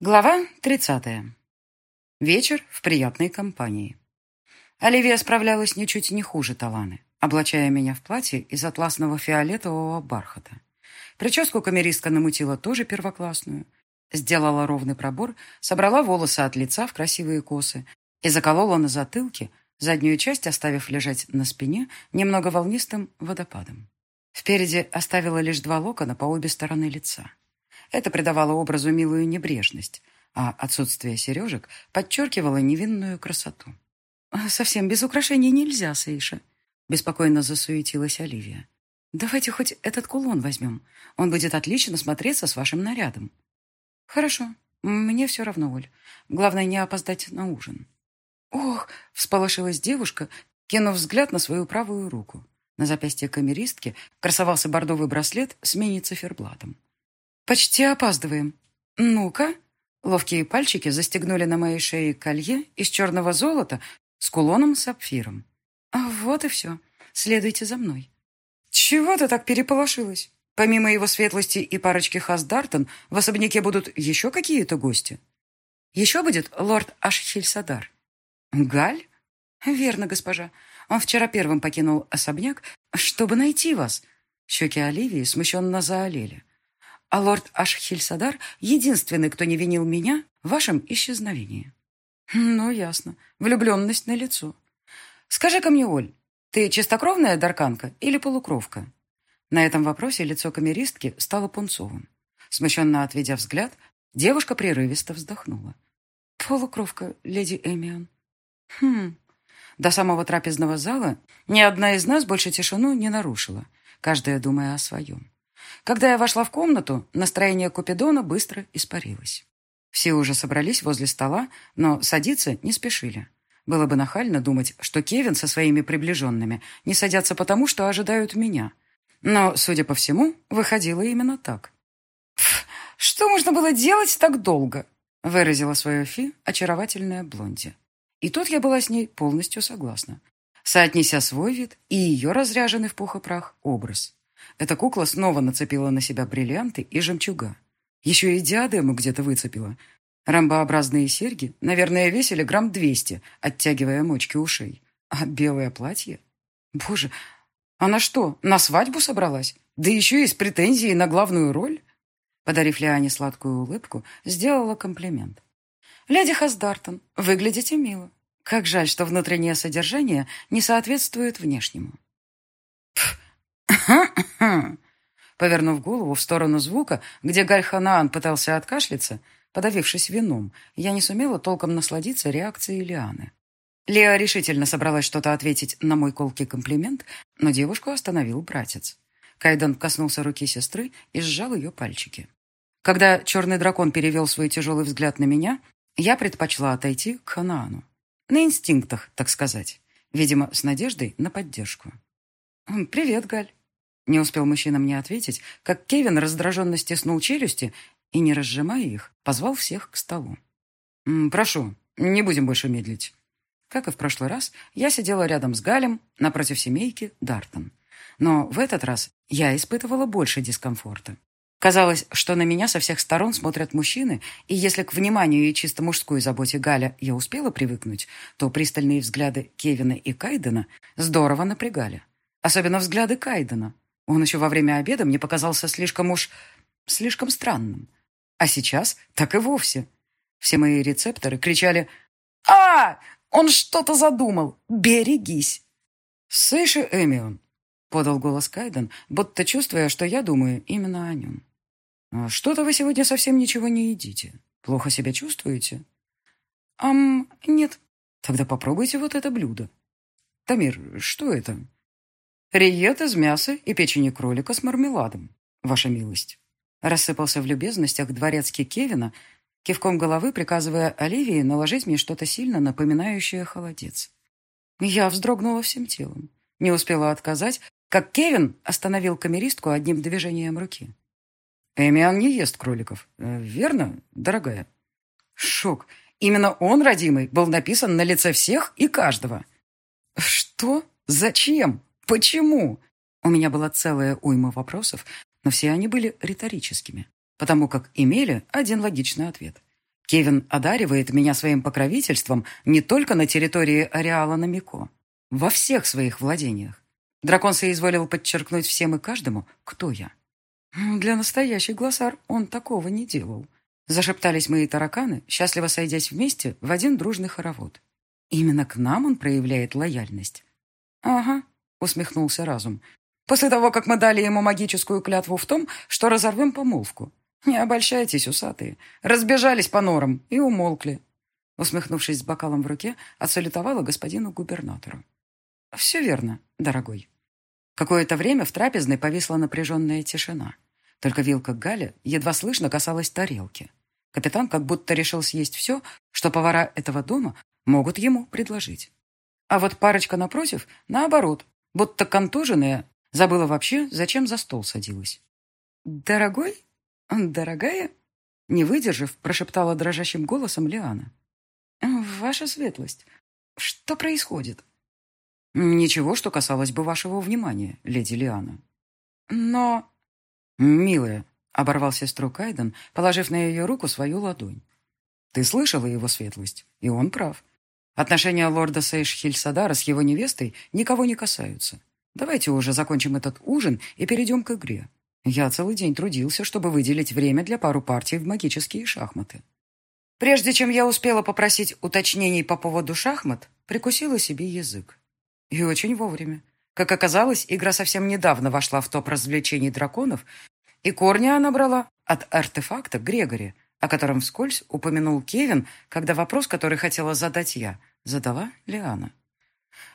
Глава 30. Вечер в приятной компании. Оливия справлялась ничуть не хуже Таланы, облачая меня в платье из атласного фиолетового бархата. Прическу камеристка намутила тоже первоклассную. Сделала ровный пробор, собрала волосы от лица в красивые косы и заколола на затылке, заднюю часть оставив лежать на спине немного волнистым водопадом. Впереди оставила лишь два локона по обе стороны лица. Это придавало образу милую небрежность, а отсутствие сережек подчеркивало невинную красоту. «Совсем без украшений нельзя, Сейша», — беспокойно засуетилась Оливия. «Давайте хоть этот кулон возьмем. Он будет отлично смотреться с вашим нарядом». «Хорошо. Мне все равно, Оль. Главное, не опоздать на ужин». «Ох!» — всполошилась девушка, кинув взгляд на свою правую руку. На запястье камеристки красовался бордовый браслет с мини-циферблатом. «Почти опаздываем. Ну-ка». Ловкие пальчики застегнули на моей шее колье из черного золота с кулоном-сапфиром. А вот и все. Следуйте за мной. Чего ты так переполошилась? Помимо его светлости и парочки Хаздартон, в особняке будут еще какие-то гости? Еще будет лорд Ашхильсадар. Галь? Верно, госпожа. Он вчера первым покинул особняк, чтобы найти вас. Щеки Оливии смущенно заолели а лорд Ашхильсадар — единственный, кто не винил меня в вашем исчезновении. Ну, ясно. Влюбленность на лицо. Скажи-ка мне, Оль, ты чистокровная дарканка или полукровка? На этом вопросе лицо камеристки стало пунцовым. Смущенно отведя взгляд, девушка прерывисто вздохнула. «Полукровка, леди Эмион». «Хм...» До самого трапезного зала ни одна из нас больше тишину не нарушила, каждая думая о своем. Когда я вошла в комнату, настроение Купидона быстро испарилось. Все уже собрались возле стола, но садиться не спешили. Было бы нахально думать, что Кевин со своими приближенными не садятся потому, что ожидают меня. Но, судя по всему, выходило именно так. «Что можно было делать так долго?» выразила свое фи очаровательная Блонди. И тут я была с ней полностью согласна, соотнеся свой вид и ее разряженный в пух и прах образ. Эта кукла снова нацепила на себя бриллианты и жемчуга. Еще и диадему где-то выцепила. Ромбообразные серьги, наверное, весили грамм двести, оттягивая мочки ушей. А белое платье? Боже, она что, на свадьбу собралась? Да еще и с претензией на главную роль? Подарив Лиане сладкую улыбку, сделала комплимент. «Леди Хаздартон, выглядите мило. Как жаль, что внутреннее содержание не соответствует внешнему». Пф, Повернув голову в сторону звука, где Гальханаан пытался откашляться, подавившись вином, я не сумела толком насладиться реакцией Лианы. Леа решительно собралась что-то ответить на мой колкий комплимент, но девушку остановил братец. Кайден коснулся руки сестры и сжал ее пальчики. Когда черный дракон перевел свой тяжелый взгляд на меня, я предпочла отойти к Ханаану. На инстинктах, так сказать. Видимо, с надеждой на поддержку. «Привет, Галь». Не успел мужчина мне ответить, как Кевин раздраженно стиснул челюсти и, не разжимая их, позвал всех к столу. «Прошу, не будем больше медлить». Как и в прошлый раз, я сидела рядом с Галем, напротив семейки Дартон. Но в этот раз я испытывала больше дискомфорта. Казалось, что на меня со всех сторон смотрят мужчины, и если к вниманию и чисто мужской заботе Галя я успела привыкнуть, то пристальные взгляды Кевина и Кайдена здорово напрягали. Особенно взгляды Кайдена. Он еще во время обеда мне показался слишком уж... слишком странным. А сейчас так и вовсе. Все мои рецепторы кричали «А! Он что-то задумал! Берегись!» «Слыши, Эмион!» — подал голос Кайден, будто чувствуя, что я думаю именно о нем. «А «Что-то вы сегодня совсем ничего не едите. Плохо себя чувствуете?» «Ам, нет. Тогда попробуйте вот это блюдо». «Тамир, что это?» Риет из мяса и печени кролика с мармеладом, ваша милость. Рассыпался в любезностях дворецкий Кевина, кивком головы приказывая Оливии наложить мне что-то сильно напоминающее холодец. Я вздрогнула всем телом. Не успела отказать, как Кевин остановил камеристку одним движением руки. «Эмиан не ест кроликов, э, верно, дорогая?» Шок. Именно он, родимый, был написан на лице всех и каждого. «Что? Зачем? Почему? У меня была целая уйма вопросов, но все они были риторическими, потому как имели один логичный ответ. Кевин одаривает меня своим покровительством не только на территории ареала Намико, во всех своих владениях. Дракон соизволил подчеркнуть всем и каждому, кто я. Для настоящий глоссар он такого не делал. Зашептались мои тараканы, счастливо сойдясь вместе в один дружный хоровод. Именно к нам он проявляет лояльность. «Ага», — усмехнулся разум. «После того, как мы дали ему магическую клятву в том, что разорвем помолвку. Не обольщайтесь, усатые. Разбежались по норам и умолкли». Усмехнувшись с бокалом в руке, отсалютовала господину губернатору. «Все верно, дорогой». Какое-то время в трапезной повисла напряженная тишина. Только вилка Галя едва слышно касалась тарелки. Капитан как будто решил съесть все, что повара этого дома могут ему предложить. А вот парочка напротив, наоборот, будто контуженная, забыла вообще, зачем за стол садилась. «Дорогой? Дорогая?» Не выдержав, прошептала дрожащим голосом Лиана. «Ваша светлость, что происходит?» «Ничего, что касалось бы вашего внимания, леди Лиана». «Но...» «Милая», — оборвал сестру Кайден, положив на ее руку свою ладонь. «Ты слышала его светлость, и он прав. Отношения лорда Сейш-Хильсадара с его невестой никого не касаются. Давайте уже закончим этот ужин и перейдем к игре. Я целый день трудился, чтобы выделить время для пару партий в магические шахматы». Прежде чем я успела попросить уточнений по поводу шахмат, прикусила себе язык. И очень вовремя. Как оказалось, игра совсем недавно вошла в топ развлечений драконов, и корни она брала от артефакта Грегори, о котором вскользь упомянул Кевин, когда вопрос, который хотела задать я, задала Лиана.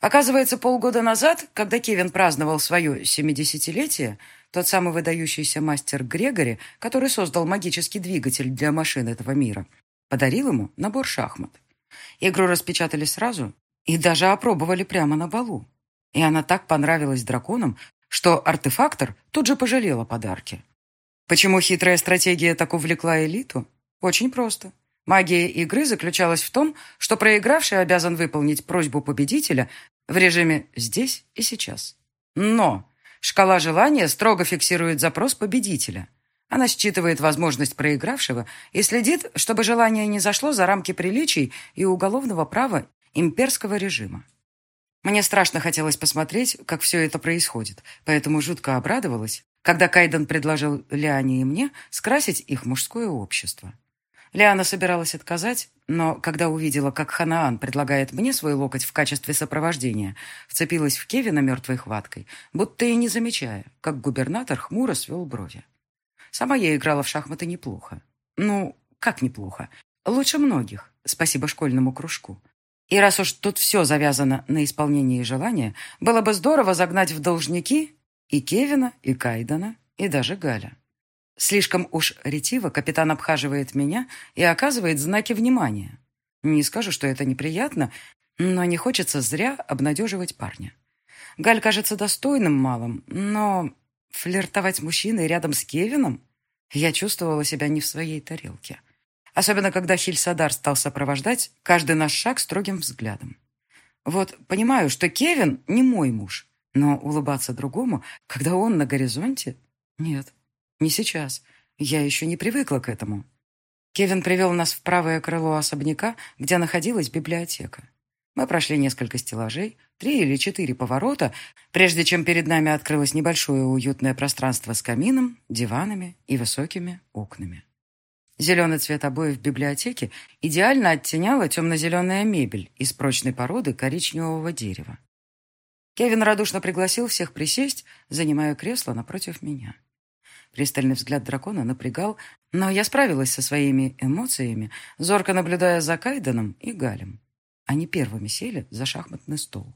Оказывается, полгода назад, когда Кевин праздновал свое семидесятилетие, тот самый выдающийся мастер Грегори, который создал магический двигатель для машин этого мира, подарил ему набор шахмат. Игру распечатали сразу, и даже опробовали прямо на балу. И она так понравилась драконам, что артефактор тут же пожалел о подарке. Почему хитрая стратегия так увлекла элиту? Очень просто. Магия игры заключалась в том, что проигравший обязан выполнить просьбу победителя в режиме «здесь и сейчас». Но шкала желания строго фиксирует запрос победителя. Она считывает возможность проигравшего и следит, чтобы желание не зашло за рамки приличий и уголовного права имперского режима. Мне страшно хотелось посмотреть, как все это происходит, поэтому жутко обрадовалась, когда Кайден предложил Лиане и мне скрасить их мужское общество. Лиана собиралась отказать, но когда увидела, как Ханаан предлагает мне свой локоть в качестве сопровождения, вцепилась в Кевина мертвой хваткой, будто и не замечая, как губернатор хмуро свел брови. Сама я играла в шахматы неплохо. Ну, как неплохо? Лучше многих, спасибо школьному кружку. И раз уж тут все завязано на исполнении желания, было бы здорово загнать в должники и Кевина, и Кайдана, и даже Галя. Слишком уж ретиво капитан обхаживает меня и оказывает знаки внимания. Не скажу, что это неприятно, но не хочется зря обнадеживать парня. Галь кажется достойным малым, но флиртовать с мужчиной рядом с Кевином я чувствовала себя не в своей тарелке. Особенно, когда Хильсадар стал сопровождать каждый наш шаг строгим взглядом. Вот понимаю, что Кевин не мой муж, но улыбаться другому, когда он на горизонте? Нет, не сейчас. Я еще не привыкла к этому. Кевин привел нас в правое крыло особняка, где находилась библиотека. Мы прошли несколько стеллажей, три или четыре поворота, прежде чем перед нами открылось небольшое уютное пространство с камином, диванами и высокими окнами. Зеленый цвет обоев в библиотеке идеально оттеняла темно-зеленая мебель из прочной породы коричневого дерева. Кевин радушно пригласил всех присесть, занимая кресло напротив меня. Пристальный взгляд дракона напрягал, но я справилась со своими эмоциями, зорко наблюдая за Кайденом и Галем. Они первыми сели за шахматный стол.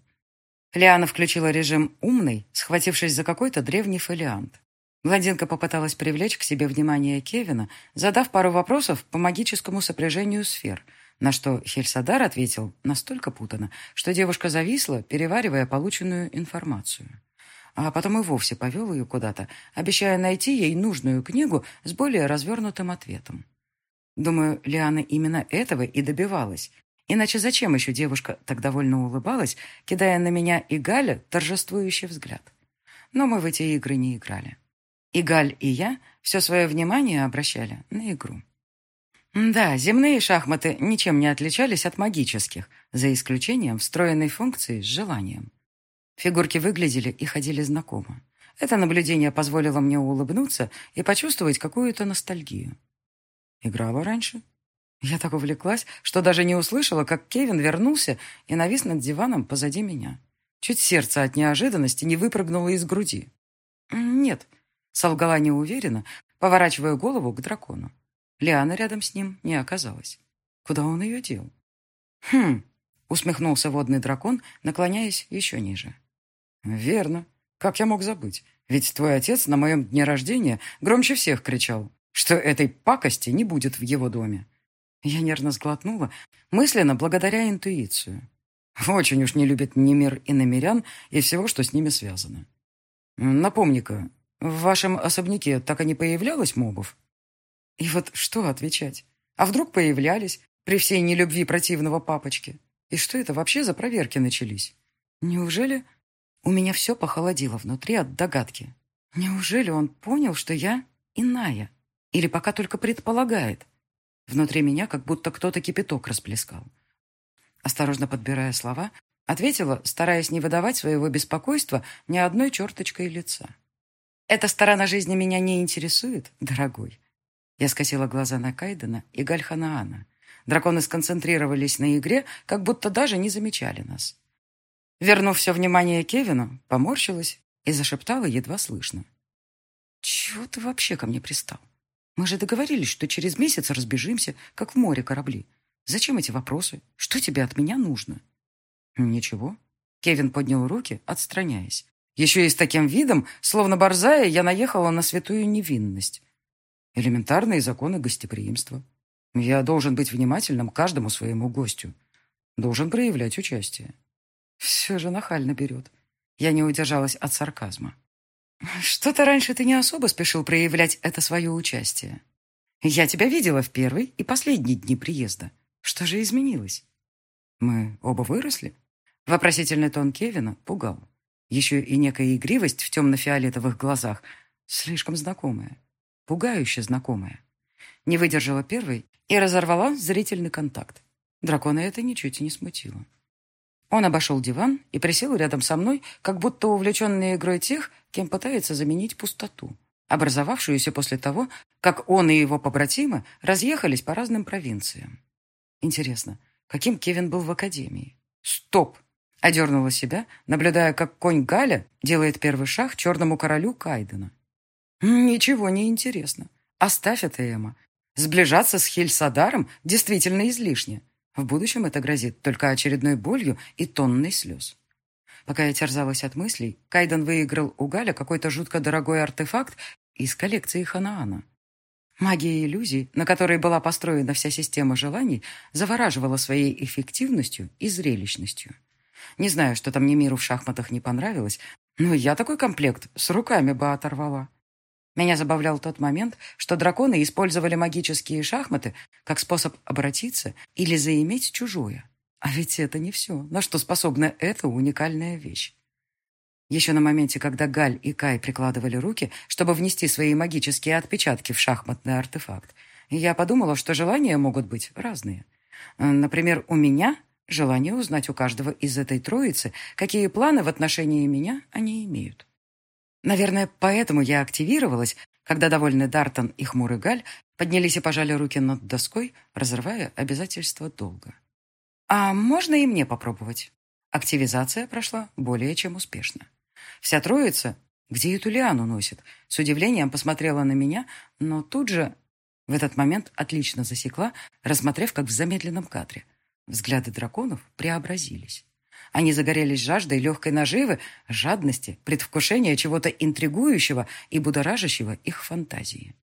Лиана включила режим «умный», схватившись за какой-то древний фолиант. Блондинка попыталась привлечь к себе внимание Кевина, задав пару вопросов по магическому сопряжению сфер, на что Хельсадар ответил настолько путано, что девушка зависла, переваривая полученную информацию. А потом и вовсе повел ее куда-то, обещая найти ей нужную книгу с более развернутым ответом. Думаю, Лиана именно этого и добивалась. Иначе зачем еще девушка так довольно улыбалась, кидая на меня и Галя торжествующий взгляд? Но мы в эти игры не играли. И Галь, и я все свое внимание обращали на игру. Да, земные шахматы ничем не отличались от магических, за исключением встроенной функции с желанием. Фигурки выглядели и ходили знакомо. Это наблюдение позволило мне улыбнуться и почувствовать какую-то ностальгию. Играла раньше? Я так увлеклась, что даже не услышала, как Кевин вернулся и навис над диваном позади меня. Чуть сердце от неожиданности не выпрыгнуло из груди. «Нет», — солгала неуверенно, поворачивая голову к дракону. Лиана рядом с ним не оказалась. Куда он ее дел? «Хм», — усмехнулся водный дракон, наклоняясь еще ниже. «Верно. Как я мог забыть? Ведь твой отец на моем дне рождения громче всех кричал, что этой пакости не будет в его доме. Я нервно сглотнула, мысленно благодаря интуицию. Очень уж не любит Немир и намерян и всего, что с ними связано. Напомни-ка, в вашем особняке так и не появлялось мобов? И вот что отвечать? А вдруг появлялись при всей нелюбви противного папочки? И что это вообще за проверки начались? Неужели... У меня все похолодело внутри от догадки. Неужели он понял, что я иная? Или пока только предполагает? Внутри меня как будто кто-то кипяток расплескал. Осторожно подбирая слова, ответила, стараясь не выдавать своего беспокойства ни одной черточкой лица. «Эта сторона жизни меня не интересует, дорогой». Я скосила глаза на Кайдена и Гальханаана. Драконы сконцентрировались на игре, как будто даже не замечали нас. Вернув все внимание Кевину, поморщилась и зашептала едва слышно. «Чего ты вообще ко мне пристал? Мы же договорились, что через месяц разбежимся, как в море корабли. Зачем эти вопросы? Что тебе от меня нужно?» «Ничего». Кевин поднял руки, отстраняясь. Еще и с таким видом, словно борзая, я наехала на святую невинность. Элементарные законы гостеприимства. Я должен быть внимательным каждому своему гостю. Должен проявлять участие. Все же нахально берет. Я не удержалась от сарказма. Что-то раньше ты не особо спешил проявлять это свое участие. Я тебя видела в первый и последние дни приезда. Что же изменилось? Мы оба выросли? Вопросительный тон Кевина пугал. Еще и некая игривость в темно-фиолетовых глазах, слишком знакомая, пугающе знакомая. Не выдержала первой и разорвала зрительный контакт. Дракона это ничуть не смутило. Он обошел диван и присел рядом со мной, как будто увлеченный игрой тех, кем пытается заменить пустоту, образовавшуюся после того, как он и его побратимы разъехались по разным провинциям. Интересно, каким Кевин был в академии? Стоп! Одернула себя, наблюдая, как конь Галя делает первый шаг черному королю Кайдена. Ничего не интересно. Оставь это, Эма. Сближаться с Хельсадаром действительно излишне. В будущем это грозит только очередной болью и тонной слез. Пока я терзалась от мыслей, Кайден выиграл у Галя какой-то жутко дорогой артефакт из коллекции Ханаана. Магия иллюзий, на которой была построена вся система желаний, завораживала своей эффективностью и зрелищностью. Не знаю, что там миру в шахматах не понравилось, но я такой комплект с руками бы оторвала. Меня забавлял тот момент, что драконы использовали магические шахматы как способ обратиться или заиметь чужое. А ведь это не все, на что способна эта уникальная вещь. Еще на моменте, когда Галь и Кай прикладывали руки, чтобы внести свои магические отпечатки в шахматный артефакт, я подумала, что желания могут быть разные. Например, у меня желание узнать у каждого из этой троицы, какие планы в отношении меня они имеют. Наверное, поэтому я активировалась, когда довольный Дартон и хмурый Галь поднялись и пожали руки над доской, разрывая обязательства долга. А можно и мне попробовать? Активизация прошла более чем успешно. Вся троица, где эту лиану носит, с удивлением посмотрела на меня, но тут же в этот момент отлично засекла, рассмотрев, как в замедленном кадре. Взгляды драконов преобразились. Они загорелись жаждой легкой наживы, жадности, предвкушения чего-то интригующего и будоражащего их фантазии.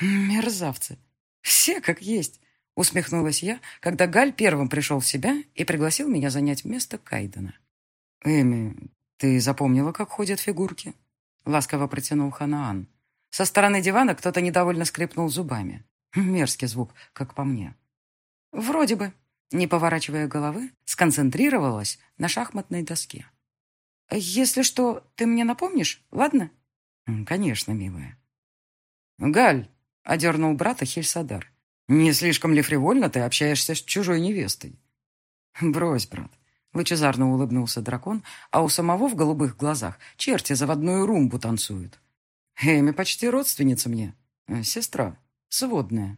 «Мерзавцы! Все как есть!» — усмехнулась я, когда Галь первым пришел в себя и пригласил меня занять место Кайдена. «Эми, ты запомнила, как ходят фигурки?» — ласково протянул Ханаан. Со стороны дивана кто-то недовольно скрипнул зубами. Мерзкий звук, как по мне. «Вроде бы», не поворачивая головы, сконцентрировалась на шахматной доске. «Если что, ты мне напомнишь, ладно?» «Конечно, милая». «Галь!» — одернул брата Хельсадар. Не слишком ли фривольно ты общаешься с чужой невестой? Брось, брат. Лучезарно улыбнулся дракон, а у самого в голубых глазах черти заводную румбу танцуют. Эми почти родственница мне. Э, сестра. Сводная.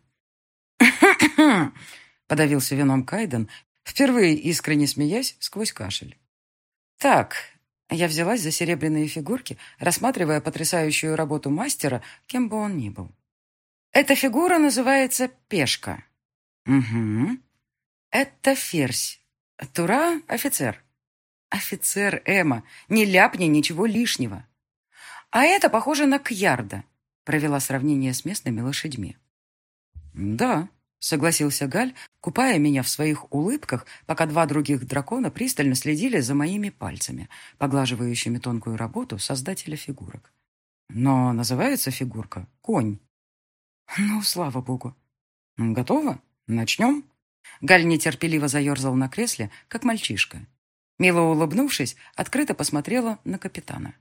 Подавился вином Кайден, впервые искренне смеясь сквозь кашель. Так, я взялась за серебряные фигурки, рассматривая потрясающую работу мастера, кем бы он ни был. Эта фигура называется пешка. Угу. Это ферзь. Тура — офицер. Офицер Эма. Не ляпни ничего лишнего. А это похоже на Кьярда. Провела сравнение с местными лошадьми. Да, согласился Галь, купая меня в своих улыбках, пока два других дракона пристально следили за моими пальцами, поглаживающими тонкую работу создателя фигурок. Но называется фигурка «Конь». Ну, слава богу. Готово? Начнем? Галь нетерпеливо заерзал на кресле, как мальчишка. Мило улыбнувшись, открыто посмотрела на капитана.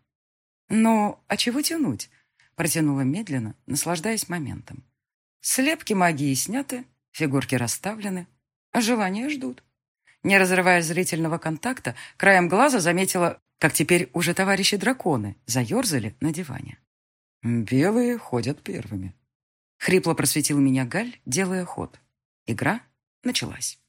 «Ну, а чего тянуть?» Протянула медленно, наслаждаясь моментом. Слепки магии сняты, фигурки расставлены, а желания ждут. Не разрывая зрительного контакта, краем глаза заметила, как теперь уже товарищи-драконы заерзали на диване. «Белые ходят первыми», — хрипло просветил меня Галь, делая ход. Игра началась.